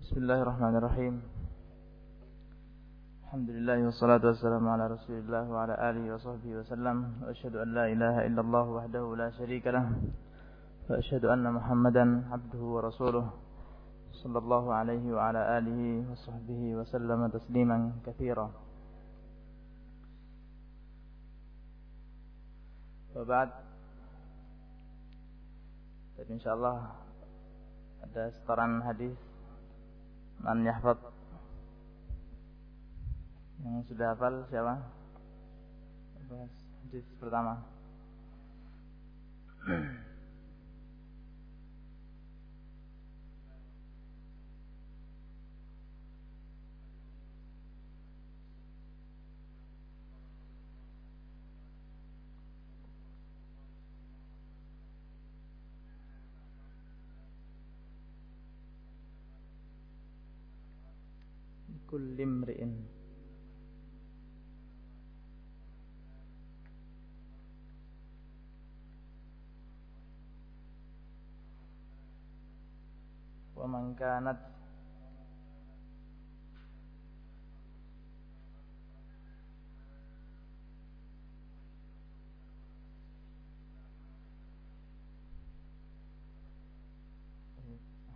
بسم الله الرحمن الرحيم. الحمد لله والصلاة والسلام على رسول الله وعلى آله وصحبه وسلم. وأشهد أن لا إله إلا الله وحده لا شريك له. وأشهد أن محمدا عبده ورسوله صلى الله عليه وعلى آله وصحبه وسلم تسليما كثيرا. وبعد إن شاء الله ada setoran hadis Man yahfad Yang sudah hafal siapa? Hadis pertama kulli imri'in wa man kanat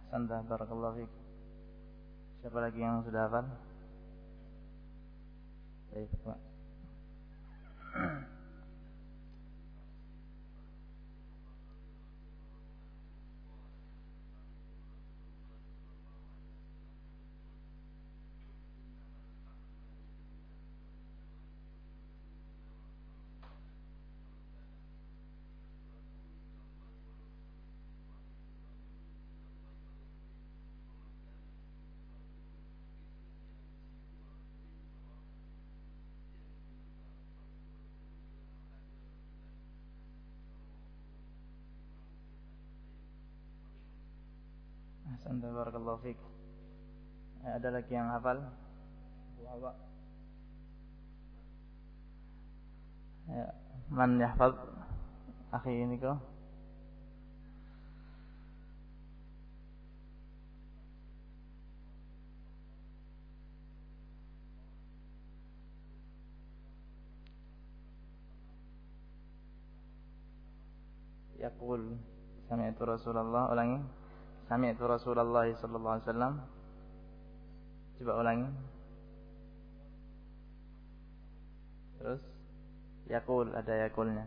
Ahsanta barakallahu. Siapa lagi yang sudah hafal? Baik, Pak. Ahsan barakallahu fiik. Eh, ada lagi yang hafal? Wa Ya, man yahfaz akhi ini kok? Yaqul sami'tu Rasulullah ulangi Sami'tu Rasulullah sallallahu alaihi wasallam. Coba ulangi. Terus yakul ada yakulnya.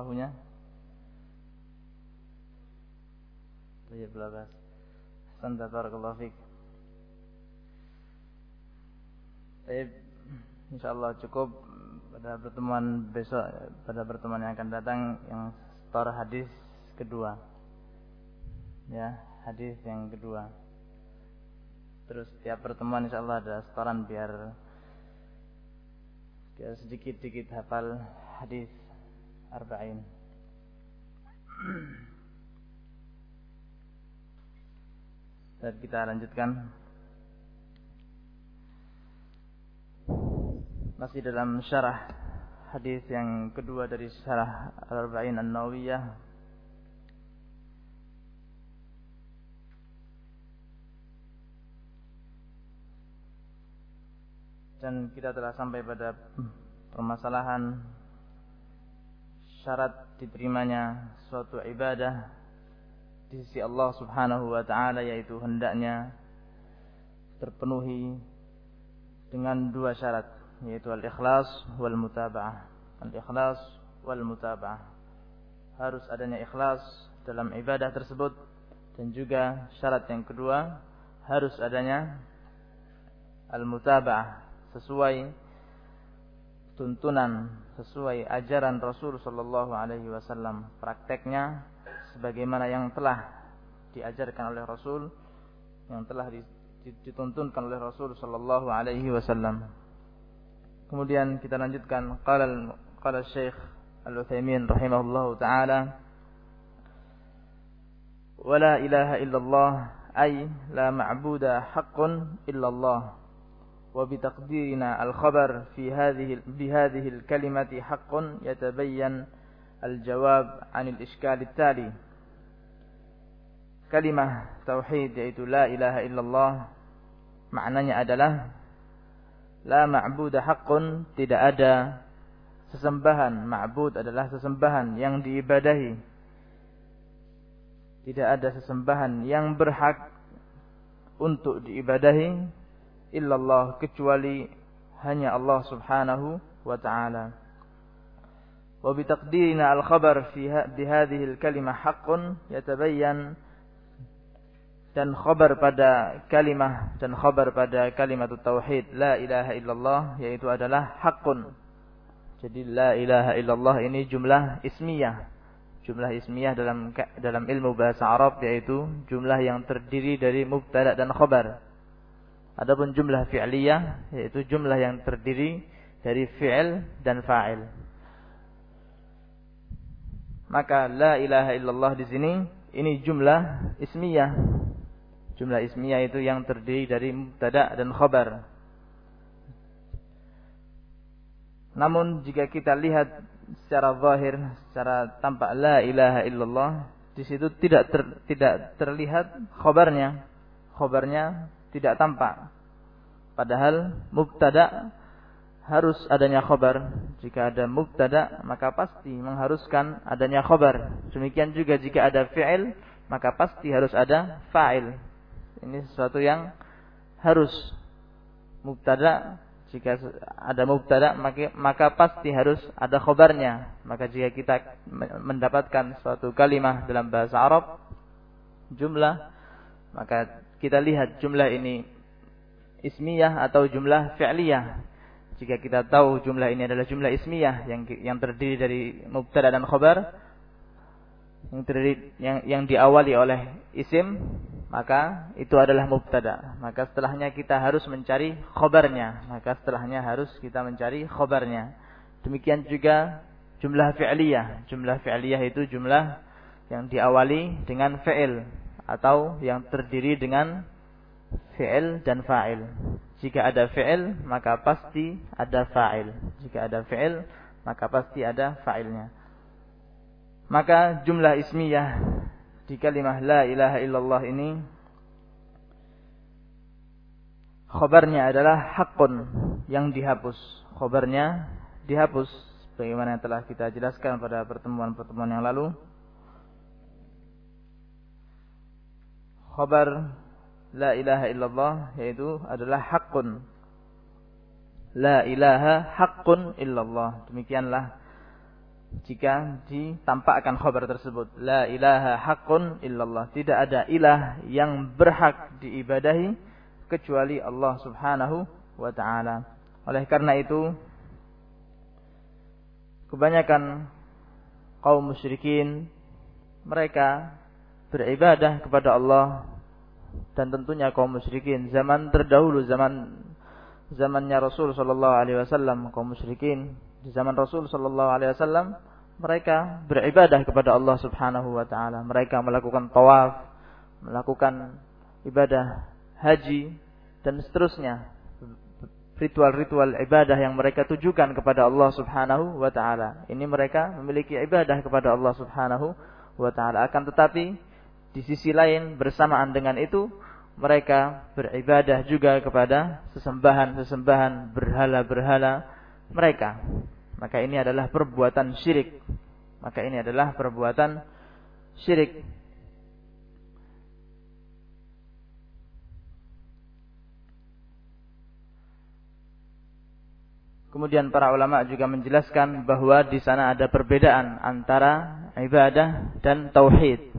Ruahunya. Iya belabas. Hasan barakallahu fiik. Baik, insyaallah cukup pada pertemuan besok pada pertemuan yang akan datang yang setor hadis kedua. Ya, hadis yang kedua. Terus tiap pertemuan insyaallah ada setoran biar biar sedikit-sedikit hafal hadis arba'in. Dan kita lanjutkan masih dalam syarah hadis yang kedua dari syarah Al-Arba'in An-Nawawiyah dan kita telah sampai pada permasalahan syarat diterimanya suatu ibadah di sisi Allah Subhanahu wa taala yaitu hendaknya terpenuhi dengan dua syarat yaitu al-ikhlas wal mutaba'ah. Al-ikhlas wal mutaba'ah. Harus adanya ikhlas dalam ibadah tersebut dan juga syarat yang kedua harus adanya al-mutaba'ah sesuai tuntunan sesuai ajaran Rasul sallallahu Alaihi Wasallam. Prakteknya sebagaimana yang telah diajarkan oleh Rasul yang telah dituntunkan oleh Rasul sallallahu Alaihi Wasallam. Kemudian kita lanjutkan. Qala qala Syekh Al-Utsaimin Rahimahullah taala wala ilaha illallah ay la ma'budu haqqun illallah. وبتقديرنا الخبر في هذه بهذه الكلمة حق يتبين الجواب عن الإشكال التالي كلمة توحيد yaitu لا إله إلا الله maknanya adalah la ma'budu haqqun tidak ada sesembahan ma'bud adalah sesembahan yang diibadahi tidak ada sesembahan yang berhak untuk diibadahi illallah kecuali hanya Allah Subhanahu wa taala. Wa bi taqdirina al-khabar fi hadhihi al-kalimah haqqun yatabayyan dan khabar pada kalimah dan khabar pada kalimat tauhid la ilaha illallah yaitu adalah haqqun. Jadi la ilaha illallah ini jumlah ismiyah. Jumlah ismiyah dalam dalam ilmu bahasa Arab yaitu jumlah yang terdiri dari mubtada dan khabar. Adapun jumlah fi'liyah yaitu jumlah yang terdiri dari fi'il dan fa'il. Maka la ilaha illallah di sini ini jumlah ismiyah. Jumlah ismiyah itu yang terdiri dari mubtada dan khabar. Namun jika kita lihat secara zahir, secara tampak la ilaha illallah, di situ tidak ter, tidak terlihat khabarnya. Khabarnya tidak tampak. Padahal mubtada harus adanya khobar. Jika ada mubtada maka pasti mengharuskan adanya khobar. Demikian juga jika ada fi'il maka pasti harus ada fa'il. Ini sesuatu yang harus mubtada jika ada mubtada maka, maka pasti harus ada khobarnya. Maka jika kita mendapatkan suatu kalimah dalam bahasa Arab jumlah maka kita lihat jumlah ini ismiyah atau jumlah fi'liyah. Jika kita tahu jumlah ini adalah jumlah ismiyah yang yang terdiri dari mubtada dan khabar yang terdiri yang yang diawali oleh isim maka itu adalah mubtada. Maka setelahnya kita harus mencari khabarnya. Maka setelahnya harus kita mencari khabarnya. Demikian juga jumlah fi'liyah. Jumlah fi'liyah itu jumlah yang diawali dengan fi'il atau yang terdiri dengan fi'il dan fa'il. Jika ada fi'il, maka pasti ada fa'il. Jika ada fi'il, maka pasti ada fa'ilnya. Maka jumlah ismiyah di kalimah la ilaha illallah ini khabarnya adalah hakun yang dihapus. Khabarnya dihapus bagaimana yang telah kita jelaskan pada pertemuan-pertemuan yang lalu. Khabar la ilaha illallah yaitu adalah hakun. La ilaha hakun illallah. Demikianlah jika ditampakkan khabar tersebut. La ilaha hakun illallah. Tidak ada ilah yang berhak diibadahi kecuali Allah subhanahu wa ta'ala. Oleh karena itu, kebanyakan kaum musyrikin mereka beribadah kepada Allah dan tentunya kaum musyrikin. Zaman terdahulu zaman zamannya Rasul sallallahu alaihi wasallam kaum musyrikin di zaman Rasul sallallahu alaihi wasallam mereka beribadah kepada Allah Subhanahu wa taala. Mereka melakukan tawaf melakukan ibadah haji dan seterusnya. Ritual-ritual ibadah yang mereka tujukan kepada Allah Subhanahu wa taala. Ini mereka memiliki ibadah kepada Allah Subhanahu wa taala. Akan tetapi di sisi lain bersamaan dengan itu mereka beribadah juga kepada sesembahan-sesembahan berhala-berhala mereka. Maka ini adalah perbuatan syirik. Maka ini adalah perbuatan syirik. Kemudian para ulama juga menjelaskan bahwa di sana ada perbedaan antara ibadah dan tauhid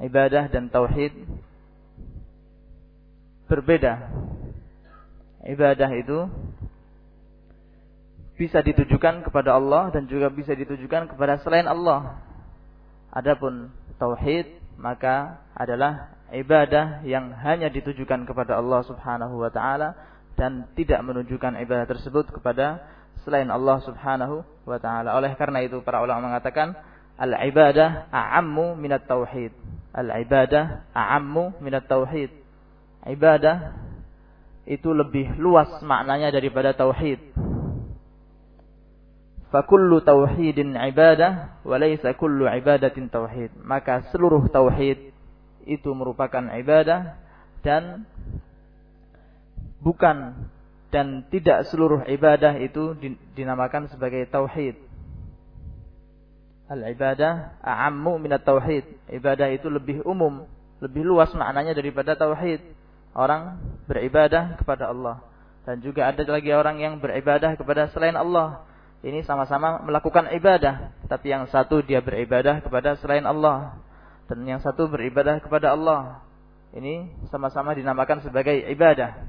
ibadah dan tauhid berbeda. Ibadah itu bisa ditujukan kepada Allah dan juga bisa ditujukan kepada selain Allah. Adapun tauhid maka adalah ibadah yang hanya ditujukan kepada Allah Subhanahu wa taala dan tidak menunjukkan ibadah tersebut kepada selain Allah Subhanahu wa taala. Oleh karena itu para ulama mengatakan al-ibadah a'ammu minat tauhid. Al-ibadah a'ammu minat tauhid. Ibadah itu lebih luas maknanya daripada tauhid. Fakullu tauhidin ibadah wa laysa kullu ibadatin tauhid. Maka seluruh tauhid itu merupakan ibadah dan bukan dan tidak seluruh ibadah itu dinamakan sebagai tauhid. Al-ibadah a'ammu minat tauhid. Ibadah itu lebih umum, lebih luas maknanya daripada tauhid. Orang beribadah kepada Allah dan juga ada lagi orang yang beribadah kepada selain Allah. Ini sama-sama melakukan ibadah, tapi yang satu dia beribadah kepada selain Allah dan yang satu beribadah kepada Allah. Ini sama-sama dinamakan sebagai ibadah.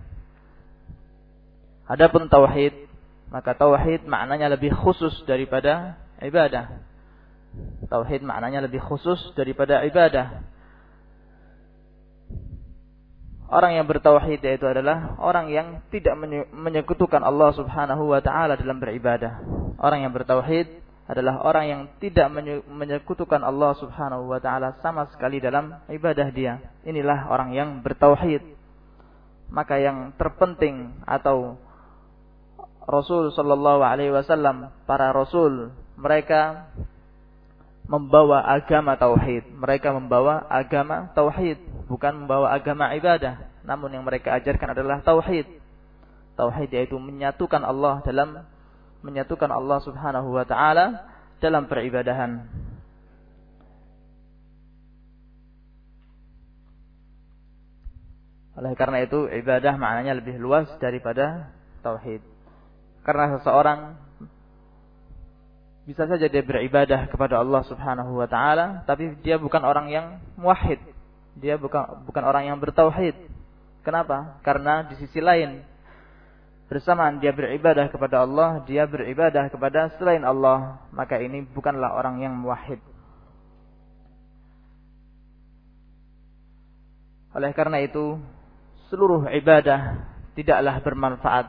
Adapun tauhid, maka tauhid maknanya lebih khusus daripada ibadah. Tauhid maknanya lebih khusus daripada ibadah. Orang yang bertauhid yaitu adalah orang yang tidak menyekutukan Allah Subhanahu wa taala dalam beribadah. Orang yang bertauhid adalah orang yang tidak menyekutukan Allah Subhanahu wa taala sama sekali dalam ibadah dia. Inilah orang yang bertauhid. Maka yang terpenting atau Rasul sallallahu alaihi wasallam, para rasul, mereka membawa agama tauhid. Mereka membawa agama tauhid, bukan membawa agama ibadah. Namun yang mereka ajarkan adalah tauhid. Tauhid yaitu menyatukan Allah dalam menyatukan Allah Subhanahu wa taala dalam peribadahan. Oleh karena itu ibadah maknanya lebih luas daripada tauhid. Karena seseorang bisa saja dia beribadah kepada Allah Subhanahu wa taala, tapi dia bukan orang yang muwahhid. Dia bukan bukan orang yang bertauhid. Kenapa? Karena di sisi lain bersamaan dia beribadah kepada Allah, dia beribadah kepada selain Allah, maka ini bukanlah orang yang muwahhid. Oleh karena itu, seluruh ibadah tidaklah bermanfaat.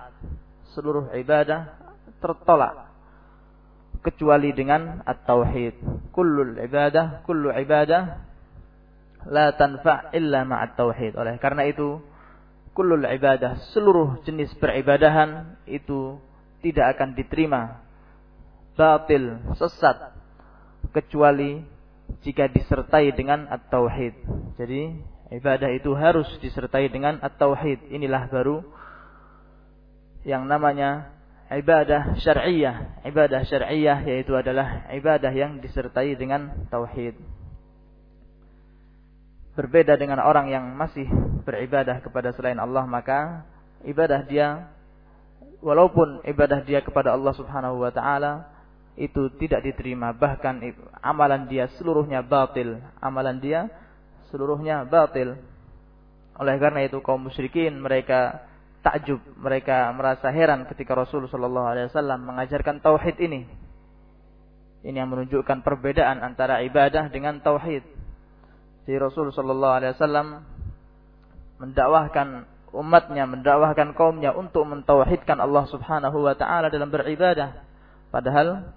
Seluruh ibadah tertolak kecuali dengan at-tauhid. Kullul ibadah, kullu ibadah la tanfa' illa ma'at tauhid. Oleh karena itu, kullul ibadah, seluruh jenis peribadahan itu tidak akan diterima batil, sesat kecuali jika disertai dengan at-tauhid. Jadi ibadah itu harus disertai dengan at-tauhid. Inilah baru yang namanya ibadah syar'iyah. Ibadah syar'iyah yaitu adalah ibadah yang disertai dengan tauhid. Berbeda dengan orang yang masih beribadah kepada selain Allah maka ibadah dia walaupun ibadah dia kepada Allah Subhanahu wa taala itu tidak diterima. Bahkan amalan dia seluruhnya batil. Amalan dia seluruhnya batil. Oleh karena itu kaum musyrikin mereka takjub mereka merasa heran ketika Rasul sallallahu alaihi wasallam mengajarkan tauhid ini ini yang menunjukkan perbedaan antara ibadah dengan tauhid si Rasul Shallallahu Alaihi Wasallam mendakwahkan umatnya, mendakwahkan kaumnya untuk mentauhidkan Allah Subhanahu Wa Taala dalam beribadah. Padahal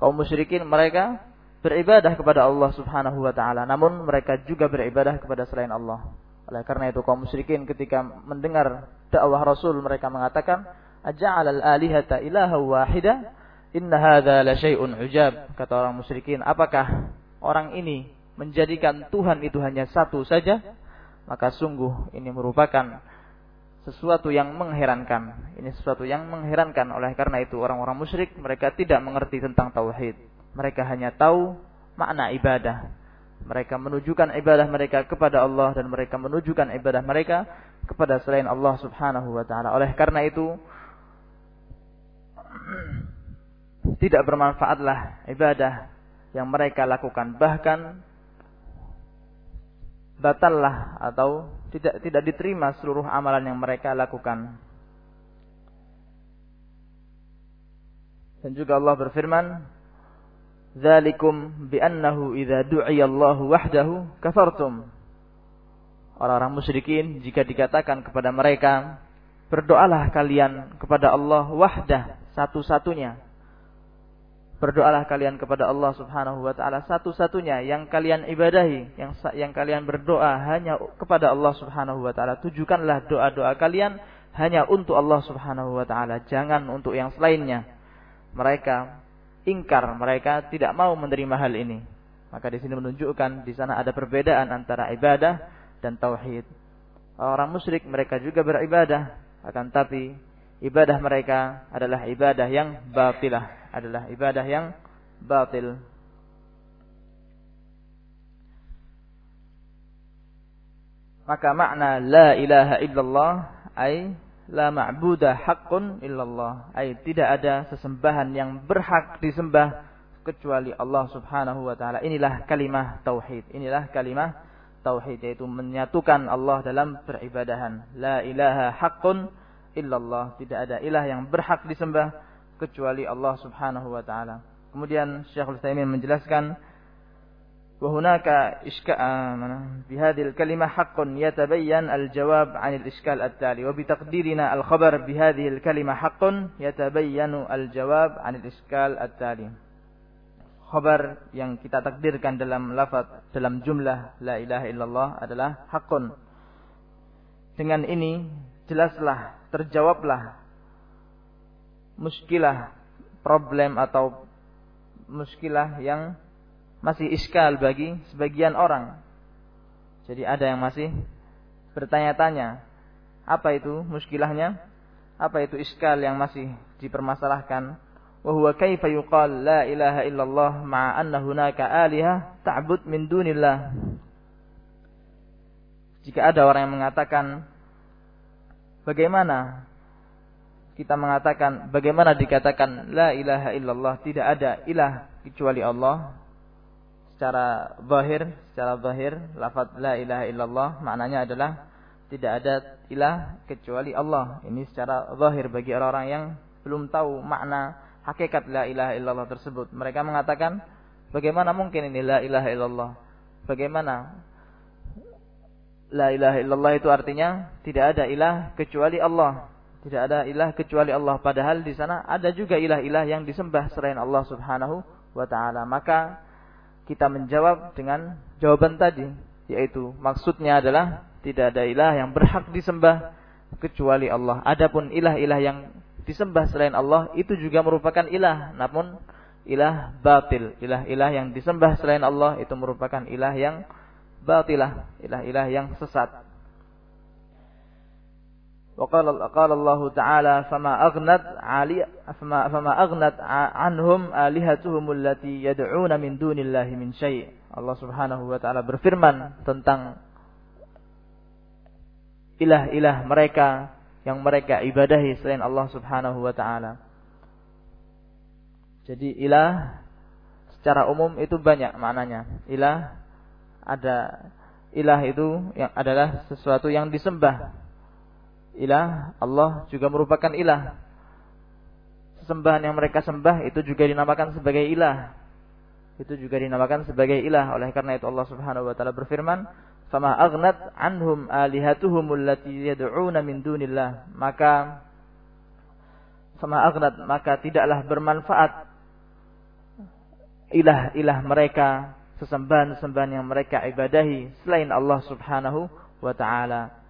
kaum musyrikin mereka beribadah kepada Allah Subhanahu Wa Taala, namun mereka juga beribadah kepada selain Allah. Oleh karena itu kaum musyrikin ketika mendengar dakwah Rasul mereka mengatakan, "Aja'al al-alihata ilaha wahida? Inna hadza la syai'un ujab." Kata orang musyrikin, "Apakah orang ini menjadikan Tuhan itu hanya satu saja, maka sungguh ini merupakan sesuatu yang mengherankan. Ini sesuatu yang mengherankan oleh karena itu orang-orang musyrik mereka tidak mengerti tentang tauhid. Mereka hanya tahu makna ibadah. Mereka menunjukkan ibadah mereka kepada Allah dan mereka menunjukkan ibadah mereka kepada selain Allah Subhanahu wa taala. Oleh karena itu tidak bermanfaatlah ibadah yang mereka lakukan bahkan batallah atau tidak tidak diterima seluruh amalan yang mereka lakukan. Dan juga Allah berfirman, "Dzalikum bi annahu idza du'iya wahdahu kafartum." orang-orang musyrikin jika dikatakan kepada mereka, berdoalah kalian kepada Allah wahdah satu-satunya. Berdoalah kalian kepada Allah Subhanahu wa taala satu-satunya yang kalian ibadahi, yang yang kalian berdoa hanya kepada Allah Subhanahu wa taala. Tujukanlah doa-doa kalian hanya untuk Allah Subhanahu wa taala, jangan untuk yang selainnya. Mereka ingkar, mereka tidak mau menerima hal ini. Maka di sini menunjukkan di sana ada perbedaan antara ibadah dan tauhid. Orang musyrik mereka juga beribadah, akan tapi ibadah mereka adalah ibadah yang batilah, adalah ibadah yang batil. Maka makna la ilaha illallah ay la ma'budah haqqun illallah ay tidak ada sesembahan yang berhak disembah kecuali Allah Subhanahu wa taala. Inilah kalimah tauhid. Inilah kalimah tauhid yaitu menyatukan Allah dalam peribadahan. La ilaha haqqun illallah. Tidak ada ilah yang berhak disembah kecuali Allah Subhanahu wa taala. Kemudian Syekhul Utsaimin menjelaskan وهناك إشكال بهذه الكلمة حق يتبين الجواب عن الإشكال التالي وبتقديرنا الخبر بهذه الكلمة حق يتبين الجواب عن الإشكال التالي Khabar yang kita takdirkan dalam lafaz dalam jumlah la ilaha illallah adalah hakun. Dengan ini jelaslah, terjawablah muskilah, problem atau muskilah yang masih iskal bagi sebagian orang. Jadi ada yang masih bertanya-tanya, apa itu muskilahnya? Apa itu iskal yang masih dipermasalahkan? Wa huwa yuqal la ilaha illallah ma'a anna hunaka alihah ta'bud min dunillah. Jika ada orang yang mengatakan Bagaimana kita mengatakan bagaimana dikatakan la ilaha illallah tidak ada ilah kecuali Allah secara zahir secara zahir lafaz la ilaha illallah maknanya adalah tidak ada ilah kecuali Allah ini secara zahir bagi orang-orang yang belum tahu makna hakikat la ilaha illallah tersebut mereka mengatakan bagaimana mungkin ini la ilaha illallah bagaimana La ilaha illallah itu artinya tidak ada ilah kecuali Allah. Tidak ada ilah kecuali Allah. Padahal di sana ada juga ilah-ilah yang disembah selain Allah Subhanahu wa taala. Maka kita menjawab dengan jawaban tadi, yaitu maksudnya adalah tidak ada ilah yang berhak disembah kecuali Allah. Adapun ilah-ilah yang disembah selain Allah itu juga merupakan ilah, namun ilah batil. Ilah-ilah yang disembah selain Allah itu merupakan ilah yang batilah, ilah-ilah yang sesat. وقال قال الله تعالى فما أغنت علي فما, فما أغنت عنهم آلهتهم التي يدعون من دون الله من شيء Allah Subhanahu wa taala berfirman tentang ilah-ilah mereka yang mereka ibadahi selain Allah Subhanahu wa taala. Jadi ilah secara umum itu banyak maknanya. Ilah ada ilah itu yang adalah sesuatu yang disembah. Ilah Allah juga merupakan ilah. Sesembahan yang mereka sembah itu juga dinamakan sebagai ilah. Itu juga dinamakan sebagai ilah. Oleh karena itu Allah Subhanahu wa taala berfirman, "Fama aghnat anhum alihatuhum allati yad'una min dunillah." Maka fama aghnat maka tidaklah bermanfaat ilah-ilah mereka sesembahan-sesembahan yang mereka ibadahi selain Allah Subhanahu wa taala.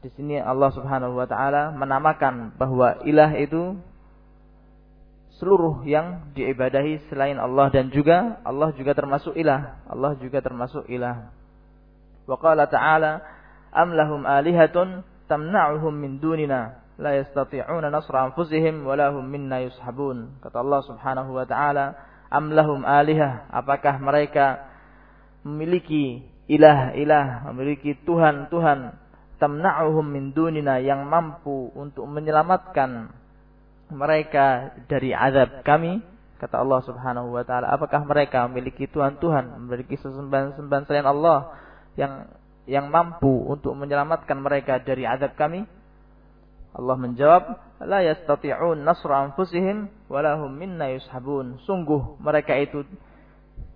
Di sini Allah Subhanahu wa taala menamakan bahwa ilah itu seluruh yang diibadahi selain Allah dan juga Allah juga termasuk ilah. Allah juga termasuk ilah. Wa qala ta'ala am lahum alihatun tamna'uhum min dunina la yastati'una nasra anfusihim wa lahum minna yushabun. Kata Allah Subhanahu wa taala amlahum alihah apakah mereka memiliki ilah-ilah memiliki tuhan-tuhan tamna'uhum min dunina yang mampu untuk menyelamatkan mereka dari azab kami kata Allah Subhanahu wa taala. Apakah mereka memiliki tuhan-tuhan memiliki sesembahan-sembahan selain Allah yang yang mampu untuk menyelamatkan mereka dari azab kami? Allah menjawab, la yastati'un nasra anfusihim walahum minna yushabun. Sungguh mereka itu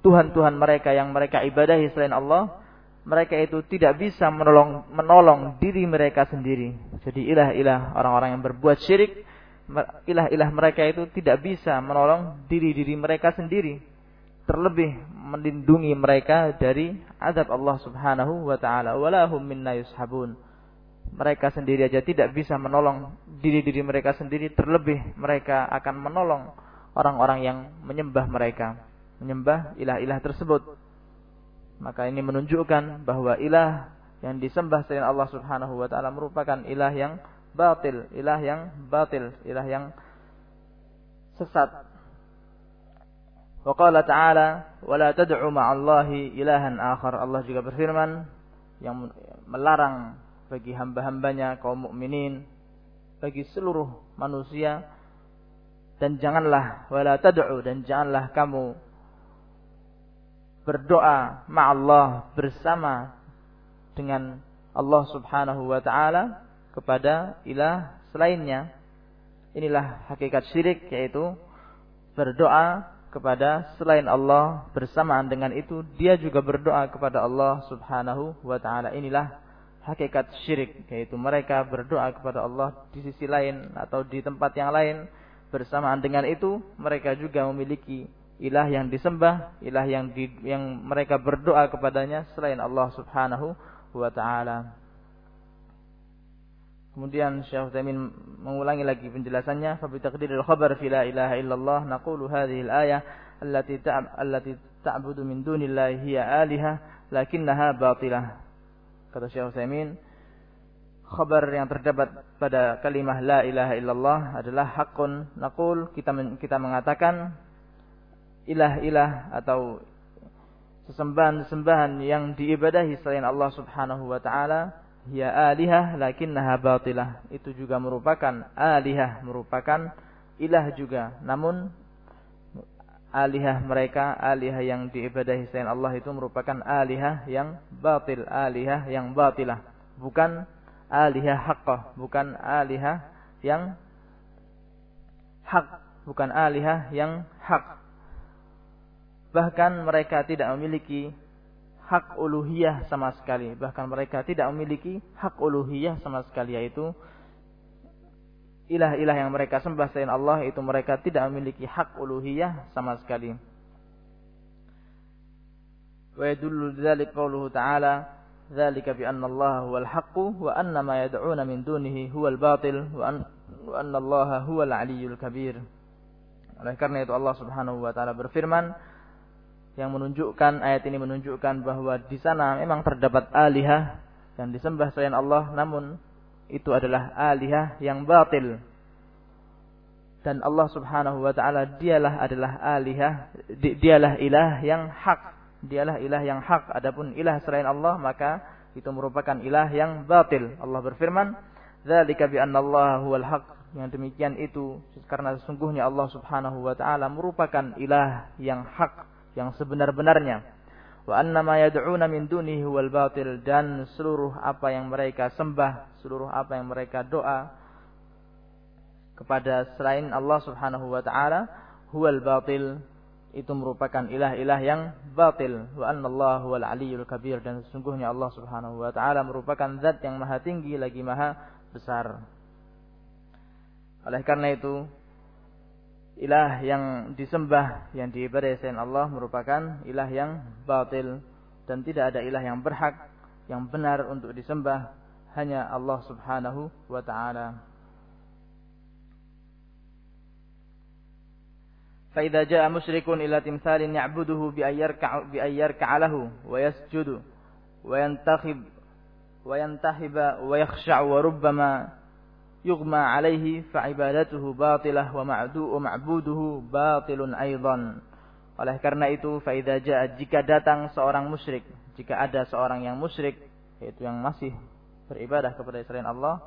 Tuhan-Tuhan mereka yang mereka ibadahi selain Allah mereka itu tidak bisa menolong menolong diri mereka sendiri. Jadi ilah-ilah orang-orang yang berbuat syirik, ilah-ilah mereka itu tidak bisa menolong diri-diri mereka sendiri. Terlebih melindungi mereka dari azab Allah Subhanahu wa taala. Walahum minna yushabun. Mereka sendiri aja tidak bisa menolong diri-diri mereka sendiri, terlebih mereka akan menolong orang-orang yang menyembah mereka, menyembah ilah-ilah tersebut maka ini menunjukkan bahwa ilah yang disembah selain Allah Subhanahu wa taala merupakan ilah yang batil, ilah yang batil, ilah yang sesat. Wa ta'ala, "Wa la tad'u ma'allahi ilahan akhar." Allah juga berfirman yang melarang bagi hamba-hambanya kaum mukminin bagi seluruh manusia dan janganlah wala tad'u dan janganlah kamu berdoa ma'allah bersama dengan Allah Subhanahu wa taala kepada ilah selainnya. Inilah hakikat syirik yaitu berdoa kepada selain Allah bersamaan dengan itu dia juga berdoa kepada Allah Subhanahu wa taala. Inilah hakikat syirik yaitu mereka berdoa kepada Allah di sisi lain atau di tempat yang lain bersamaan dengan itu mereka juga memiliki ilah yang disembah, ilah yang di, yang mereka berdoa kepadanya selain Allah Subhanahu wa taala. Kemudian Syekh Utsaimin mengulangi lagi penjelasannya, fa bi taqdiril khabar fi la ilaha illallah naqulu hadhihi al-ayah allati ta'ab allati ta'budu min dunillahi hiya aliha lakinnaha batilah. Kata Syekh Utsaimin, khabar yang terdapat pada kalimah la ilaha illallah adalah hakun. Naqul kita kita mengatakan ilah-ilah atau sesembahan-sesembahan yang diibadahi selain Allah Subhanahu wa taala ya alihah lakinnaha batilah. Itu juga merupakan alihah merupakan ilah juga. Namun alihah mereka alihah yang diibadahi selain Allah itu merupakan alihah yang batil alihah yang batilah. Bukan alihah haqqah bukan alihah yang hak bukan alihah yang hak Bahkan mereka tidak memiliki hak uluhiyah sama sekali. Bahkan mereka tidak memiliki hak uluhiyah sama sekali yaitu ilah-ilah yang mereka sembah selain Allah itu mereka tidak memiliki hak uluhiyah sama sekali. Wa yadullu dzalik qauluhu ta'ala dzalika bi anna Allah huwal haqqu wa anna ma yad'una min dunihi huwal batil wa anna Allah huwal aliyyul kabir. Oleh karena itu Allah Subhanahu wa taala berfirman yang menunjukkan ayat ini menunjukkan bahwa di sana memang terdapat alihah yang disembah selain Allah namun itu adalah alihah yang batil. Dan Allah Subhanahu wa taala dialah adalah alihah di, dialah ilah yang hak. Dialah ilah yang hak. Adapun ilah selain Allah maka itu merupakan ilah yang batil. Allah berfirman dzalika bi huwal haq. Yang demikian itu karena sesungguhnya Allah Subhanahu wa taala merupakan ilah yang hak yang sebenar-benarnya. Wa anna ma yad'una min dunihi wal batil dan seluruh apa yang mereka sembah, seluruh apa yang mereka doa kepada selain Allah Subhanahu wa taala huwal batil itu merupakan ilah-ilah yang batil wa anna Allah huwal aliyyul kabir dan sesungguhnya Allah Subhanahu wa taala merupakan zat yang maha tinggi lagi maha besar. Oleh karena itu ilah yang disembah yang diibadai selain Allah merupakan ilah yang batil dan tidak ada ilah yang berhak yang benar untuk disembah hanya Allah Subhanahu wa taala. فإذا جاء مشرك إلى تمثال يعبده بأن يركع بأن يركع له ويسجد وينتخب وينتحب ويخشع وربما yughma alaihi fa ibadatuhu batilah wa ma'du wa ma'buduhu batilun aidan. Oleh karena itu fa idza jaa jika datang seorang musyrik, jika ada seorang yang musyrik yaitu yang masih beribadah kepada selain Allah,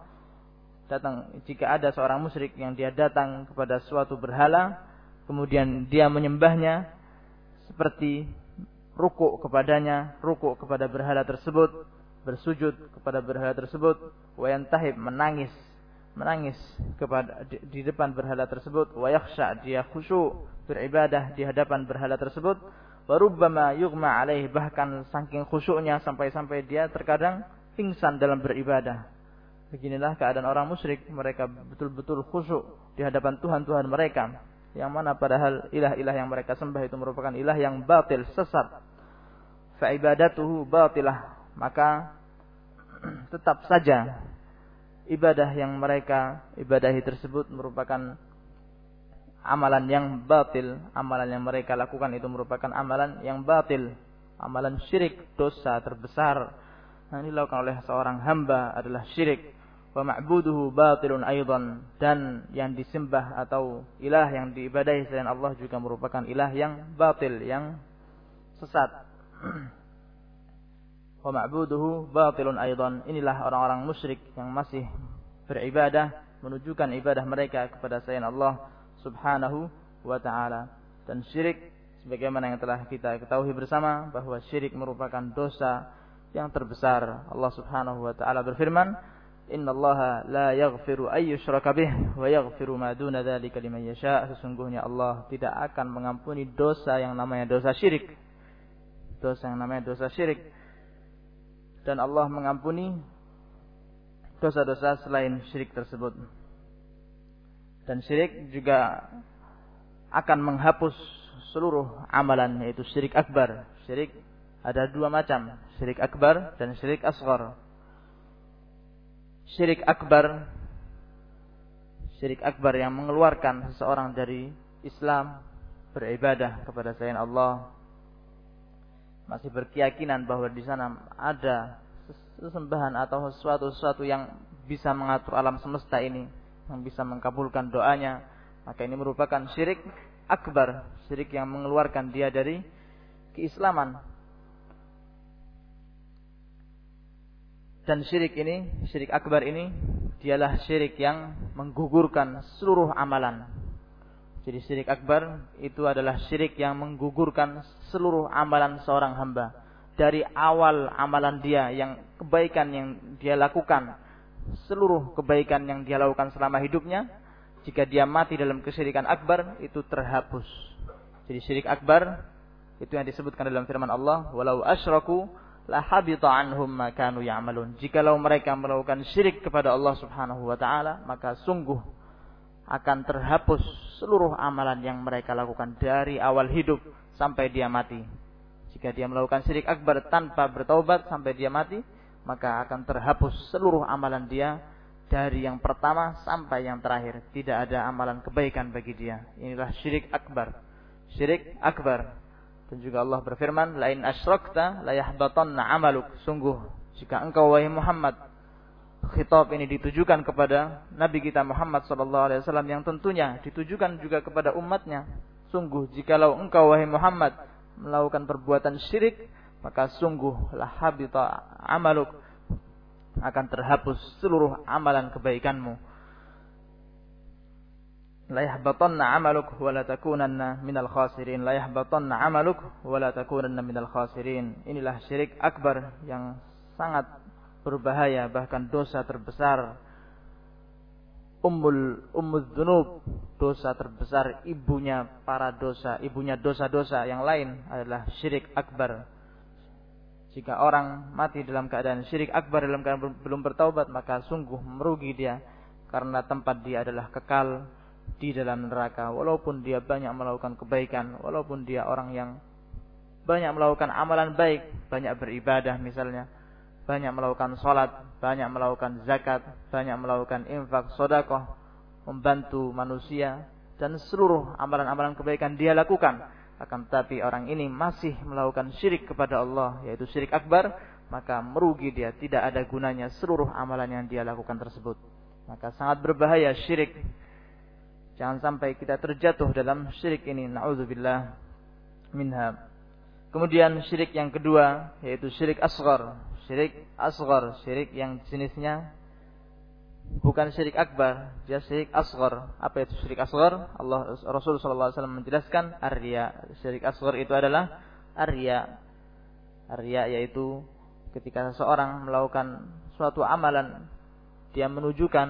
datang jika ada seorang musyrik yang dia datang kepada suatu berhala, kemudian dia menyembahnya seperti rukuk kepadanya, rukuk kepada berhala tersebut, bersujud kepada berhala tersebut, wayantahib menangis menangis kepada di, depan berhala tersebut wa yakhsha dia khusyuk beribadah di hadapan berhala tersebut Warubbama yughma alaih bahkan saking khusyuknya sampai-sampai dia terkadang pingsan dalam beribadah. Beginilah keadaan orang musyrik, mereka betul-betul khusyuk di hadapan Tuhan-Tuhan mereka. Yang mana padahal ilah-ilah yang mereka sembah itu merupakan ilah yang batil, sesat. Fa'ibadatuhu batilah. Maka tetap saja ibadah yang mereka ibadahi tersebut merupakan amalan yang batil, amalan yang mereka lakukan itu merupakan amalan yang batil, amalan syirik, dosa terbesar. Nah, ini dilakukan oleh seorang hamba adalah syirik. Wa ma'buduhu batilun dan yang disembah atau ilah yang diibadahi selain Allah juga merupakan ilah yang batil, yang sesat. Wa ma'buduhu batilun aidan. Inilah orang-orang musyrik yang masih beribadah menunjukkan ibadah mereka kepada selain Allah subhanahu wa ta'ala. Dan syirik sebagaimana yang telah kita ketahui bersama bahwa syirik merupakan dosa yang terbesar. Allah subhanahu wa ta'ala berfirman, Inna Allah la yaghfiru ayyushraka bih wa yaghfiru ma duna dzalika liman yasha. Sesungguhnya Allah tidak akan mengampuni dosa yang namanya dosa syirik. Dosa yang namanya dosa syirik. Dan Allah mengampuni dosa-dosa selain syirik tersebut. Dan syirik juga akan menghapus seluruh amalan yaitu syirik akbar. Syirik ada dua macam, syirik akbar dan syirik asghar. Syirik akbar syirik akbar yang mengeluarkan seseorang dari Islam beribadah kepada selain Allah masih berkeyakinan bahwa di sana ada sesembahan atau sesuatu-sesuatu yang bisa mengatur alam semesta ini yang bisa mengkabulkan doanya, maka ini merupakan syirik akbar, syirik yang mengeluarkan dia dari keislaman. Dan syirik ini, syirik akbar ini, dialah syirik yang menggugurkan seluruh amalan. Jadi syirik akbar itu adalah syirik yang menggugurkan seluruh amalan seorang hamba. Dari awal amalan dia yang kebaikan yang dia lakukan seluruh kebaikan yang dia lakukan selama hidupnya, jika dia mati dalam kesyirikan akbar, itu terhapus. Jadi syirik akbar, itu yang disebutkan dalam firman Allah, walau asyraku la habita anhum ma kanu ya'malun. Jikalau mereka melakukan syirik kepada Allah Subhanahu wa taala, maka sungguh akan terhapus seluruh amalan yang mereka lakukan dari awal hidup sampai dia mati. Jika dia melakukan syirik akbar tanpa bertaubat sampai dia mati, maka akan terhapus seluruh amalan dia dari yang pertama sampai yang terakhir. Tidak ada amalan kebaikan bagi dia. Inilah syirik akbar. Syirik akbar. Dan juga Allah berfirman, "Lain asyrakta la yahbatanna 'amaluk." Sungguh jika engkau wahai Muhammad khitab ini ditujukan kepada Nabi kita Muhammad sallallahu alaihi wasallam yang tentunya ditujukan juga kepada umatnya. Sungguh jikalau engkau wahai Muhammad melakukan perbuatan syirik, maka sungguh lah habita amaluk akan terhapus seluruh amalan kebaikanmu. La yahbatanna amaluk wa la takunanna minal khasirin. La yahbatanna amaluk wa la takunanna minal khasirin. Inilah syirik akbar yang sangat berbahaya bahkan dosa terbesar. Ummul ummul dzunub, dosa terbesar. Ibunya para dosa, ibunya dosa-dosa. Yang lain adalah syirik akbar. Jika orang mati dalam keadaan syirik akbar dalam keadaan belum bertaubat maka sungguh merugi dia. Karena tempat dia adalah kekal di dalam neraka. Walaupun dia banyak melakukan kebaikan walaupun dia orang yang banyak melakukan amalan baik banyak beribadah misalnya banyak melakukan sholat banyak melakukan zakat banyak melakukan infak sodakoh membantu manusia dan seluruh amalan-amalan kebaikan dia lakukan. Akan tetapi orang ini masih melakukan syirik kepada Allah yaitu syirik akbar maka merugi dia. Tidak ada gunanya seluruh amalan yang dia lakukan tersebut. Maka sangat berbahaya syirik. Jangan sampai kita terjatuh dalam syirik ini. Naudzubillah minha. Kemudian syirik yang kedua yaitu syirik asghar syirik asghar syirik yang jenisnya bukan syirik akbar, dia syirik asghar. Apa itu syirik asghar? Allah Rasul sallallahu alaihi wasallam menjelaskan arya. Syirik asghar itu adalah arya. Arya yaitu ketika seseorang melakukan suatu amalan dia menunjukkan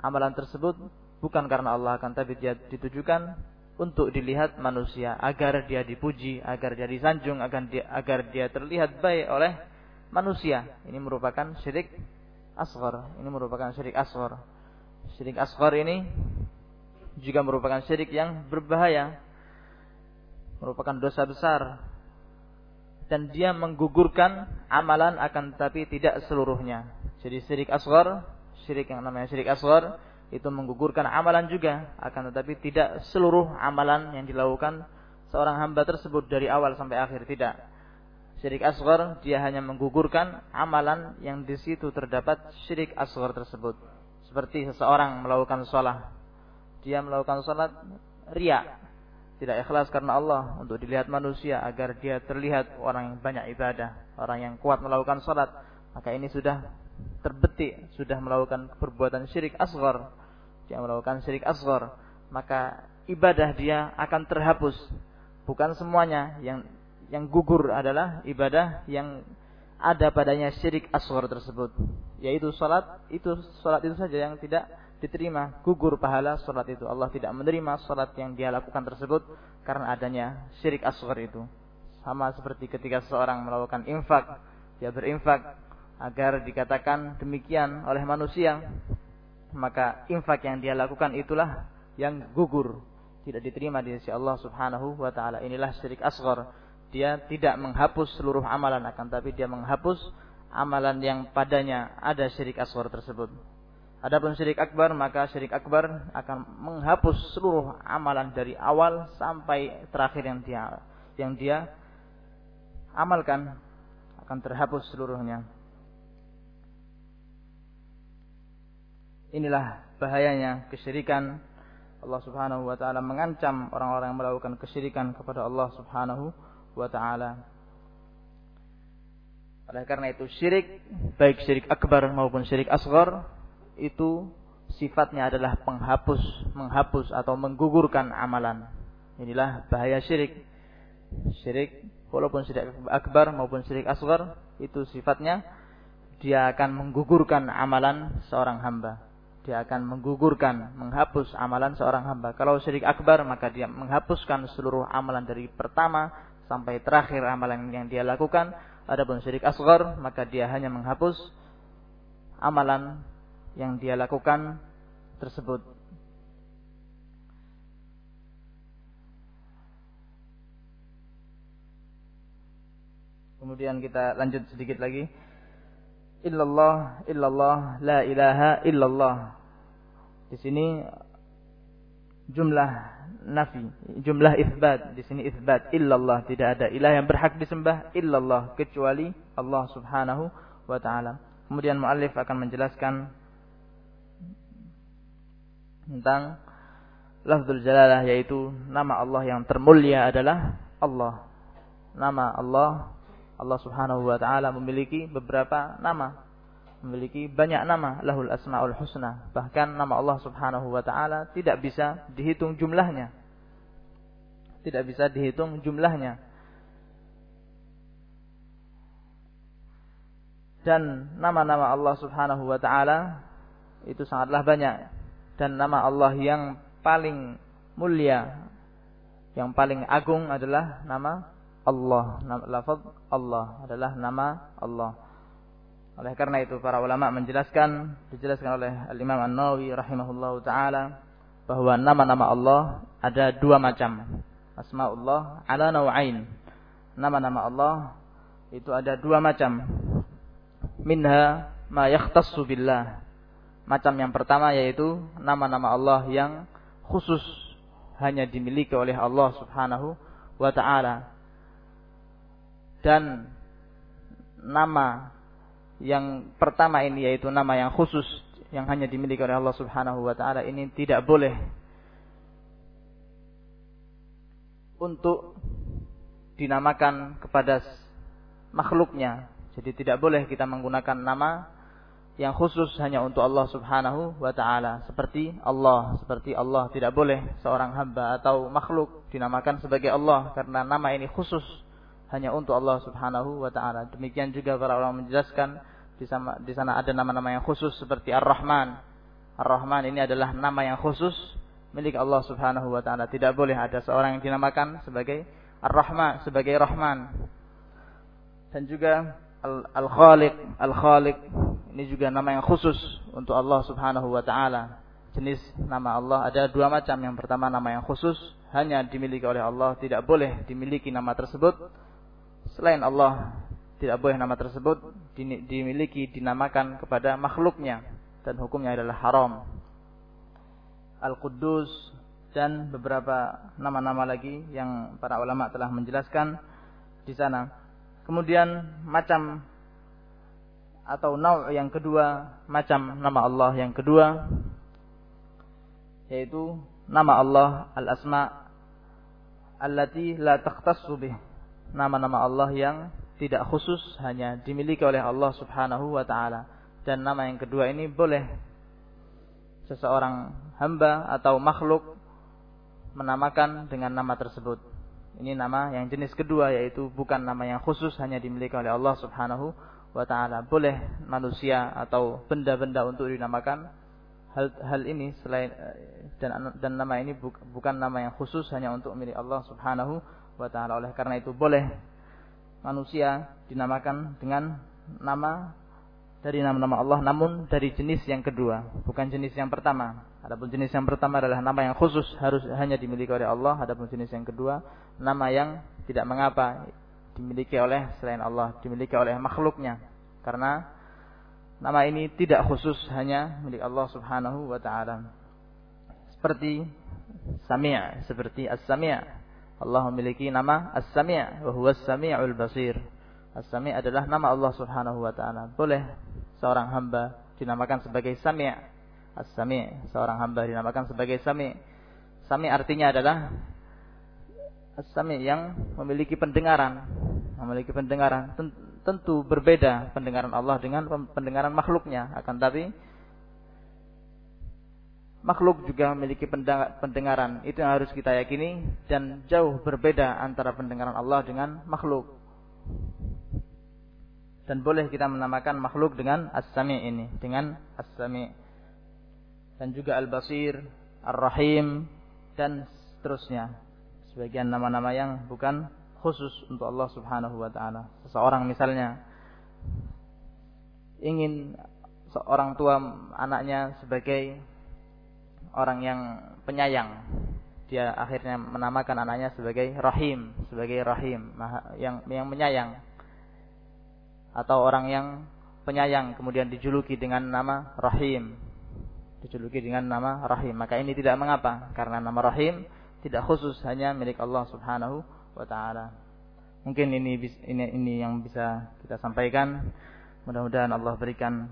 amalan tersebut bukan karena Allah akan tapi dia ditujukan untuk dilihat manusia agar dia dipuji, agar dia disanjung, agar dia, agar dia terlihat baik oleh manusia. Ini merupakan syirik asghar. Ini merupakan syirik asghar. Syirik asghar ini juga merupakan syirik yang berbahaya. Merupakan dosa besar. Dan dia menggugurkan amalan akan tetapi tidak seluruhnya. Jadi syirik asghar, syirik yang namanya syirik asghar itu menggugurkan amalan juga akan tetapi tidak seluruh amalan yang dilakukan seorang hamba tersebut dari awal sampai akhir tidak syirik asghar dia hanya menggugurkan amalan yang di situ terdapat syirik asghar tersebut. Seperti seseorang melakukan sholat. Dia melakukan sholat ria tidak ikhlas karena Allah untuk dilihat manusia agar dia terlihat orang yang banyak ibadah orang yang kuat melakukan sholat. Maka ini sudah terbetik sudah melakukan perbuatan syirik asghar. Dia melakukan syirik asghar. Maka ibadah dia akan terhapus. Bukan semuanya yang yang gugur adalah ibadah yang ada padanya syirik asghar tersebut. Yaitu salat itu salat itu saja yang tidak diterima gugur pahala salat itu. Allah tidak menerima salat yang dia lakukan tersebut karena adanya syirik asghar itu. Sama seperti ketika seseorang melakukan infak dia berinfak agar dikatakan demikian oleh manusia maka infak yang dia lakukan itulah yang gugur tidak diterima di sisi Allah Subhanahu wa taala. Inilah syirik asghar dia tidak menghapus seluruh amalan akan tapi dia menghapus amalan yang padanya ada syirik asghar tersebut adapun syirik akbar maka syirik akbar akan menghapus seluruh amalan dari awal sampai terakhir yang dia yang dia amalkan akan terhapus seluruhnya Inilah bahayanya kesyirikan. Allah Subhanahu wa taala mengancam orang-orang yang melakukan kesyirikan kepada Allah Subhanahu wa taala. Oleh karena itu syirik, baik syirik akbar maupun syirik asghar itu sifatnya adalah penghapus, menghapus atau menggugurkan amalan. Inilah bahaya syirik. Syirik walaupun syirik akbar maupun syirik asghar itu sifatnya dia akan menggugurkan amalan seorang hamba dia akan menggugurkan, menghapus amalan seorang hamba. Kalau syirik akbar, maka dia menghapuskan seluruh amalan dari pertama sampai terakhir amalan yang dia lakukan. Adapun syirik asghar, maka dia hanya menghapus amalan yang dia lakukan tersebut. Kemudian kita lanjut sedikit lagi. Illallah, illallah, la ilaha illallah. Di sini jumlah nafi, jumlah isbat. Di sini isbat illallah, tidak ada ilah yang berhak disembah illallah kecuali Allah Subhanahu wa taala. Kemudian muallif akan menjelaskan tentang lafzul jalalah yaitu nama Allah yang termulia adalah Allah. Nama Allah Allah Subhanahu wa taala memiliki beberapa nama memiliki banyak nama lahul asmaul husna. Bahkan nama Allah Subhanahu wa taala tidak bisa dihitung jumlahnya. Tidak bisa dihitung jumlahnya. Dan nama-nama Allah Subhanahu wa taala itu sangatlah banyak. Dan nama Allah yang paling mulia yang paling agung adalah nama Allah. Lafaz Allah adalah nama Allah oleh karena itu para ulama menjelaskan dijelaskan oleh Al-Imam An-Nawawi rahimahullahu taala bahwa nama-nama Allah ada dua macam. Asmaullah ala nau'ain. Nama-nama Allah itu ada dua macam. Minha ma yakhtassu billah. Macam yang pertama yaitu nama-nama Allah yang khusus hanya dimiliki oleh Allah Subhanahu wa taala. Dan nama yang pertama ini yaitu nama yang khusus yang hanya dimiliki oleh Allah Subhanahu wa taala ini tidak boleh untuk dinamakan kepada makhluknya. Jadi tidak boleh kita menggunakan nama yang khusus hanya untuk Allah Subhanahu wa taala seperti Allah, seperti Allah tidak boleh seorang hamba atau makhluk dinamakan sebagai Allah karena nama ini khusus hanya untuk Allah Subhanahu wa taala. Demikian juga para ulama menjelaskan di sana, ada nama-nama yang khusus seperti Ar-Rahman. Ar-Rahman ini adalah nama yang khusus milik Allah Subhanahu wa taala. Tidak boleh ada seorang yang dinamakan sebagai Ar-Rahman, sebagai Rahman. Dan juga Al-Khaliq, Al-Khaliq ini juga nama yang khusus untuk Allah Subhanahu wa taala. Jenis nama Allah ada dua macam. Yang pertama nama yang khusus hanya dimiliki oleh Allah, tidak boleh dimiliki nama tersebut selain Allah. Tidak boleh nama tersebut dimiliki dinamakan kepada makhluknya dan hukumnya adalah haram. Al-Quddus dan beberapa nama-nama lagi yang para ulama telah menjelaskan di sana. Kemudian macam atau nau' yang kedua, macam nama Allah yang kedua yaitu nama Allah Al-Asma allati la takhtassu bih. Nama-nama Allah yang tidak khusus hanya dimiliki oleh Allah Subhanahu wa taala. Dan nama yang kedua ini boleh seseorang hamba atau makhluk menamakan dengan nama tersebut. Ini nama yang jenis kedua yaitu bukan nama yang khusus hanya dimiliki oleh Allah Subhanahu wa taala. Boleh manusia atau benda-benda untuk dinamakan hal hal ini selain dan dan nama ini bukan nama yang khusus hanya untuk milik Allah Subhanahu wa taala. Oleh karena itu boleh manusia dinamakan dengan nama dari nama-nama Allah namun dari jenis yang kedua, bukan jenis yang pertama. Adapun jenis yang pertama adalah nama yang khusus harus hanya dimiliki oleh Allah, adapun jenis yang kedua nama yang tidak mengapa dimiliki oleh selain Allah, dimiliki oleh makhluknya. Karena nama ini tidak khusus hanya milik Allah Subhanahu wa taala. Seperti Sami' seperti As-Sami' Allah memiliki nama As-Sami' wa huwa As-Sami'ul Basir. As-Sami' adalah nama Allah Subhanahu wa taala. Boleh seorang hamba dinamakan sebagai Sami'. As-Sami' seorang hamba dinamakan sebagai Sami'. Sami' artinya adalah As-Sami' yang memiliki pendengaran, memiliki pendengaran. Tentu berbeda pendengaran Allah dengan pendengaran makhluknya, akan tapi makhluk juga memiliki pendengaran. Itu yang harus kita yakini dan jauh berbeda antara pendengaran Allah dengan makhluk. Dan boleh kita menamakan makhluk dengan As-Sami ini, dengan As-Sami. Dan juga Al-Basir, Ar-Rahim dan seterusnya. Sebagian nama-nama yang bukan khusus untuk Allah Subhanahu wa taala. Seseorang misalnya ingin seorang tua anaknya sebagai orang yang penyayang. Dia akhirnya menamakan anaknya sebagai Rahim, sebagai Rahim, yang yang menyayang. Atau orang yang penyayang kemudian dijuluki dengan nama Rahim. Dijuluki dengan nama Rahim. Maka ini tidak mengapa karena nama Rahim tidak khusus hanya milik Allah Subhanahu wa taala. Mungkin ini ini ini yang bisa kita sampaikan. Mudah-mudahan Allah berikan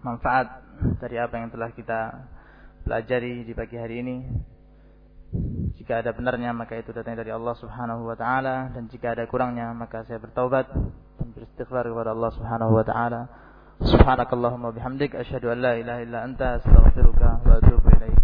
manfaat dari apa yang telah kita pelajari di pagi hari ini. Jika ada benarnya maka itu datang dari Allah Subhanahu wa taala dan jika ada kurangnya maka saya bertaubat dan beristighfar kepada Allah Subhanahu wa taala. Subhanakallahumma bihamdik asyhadu an la ilaha illa anta astaghfiruka wa atubu ilaik.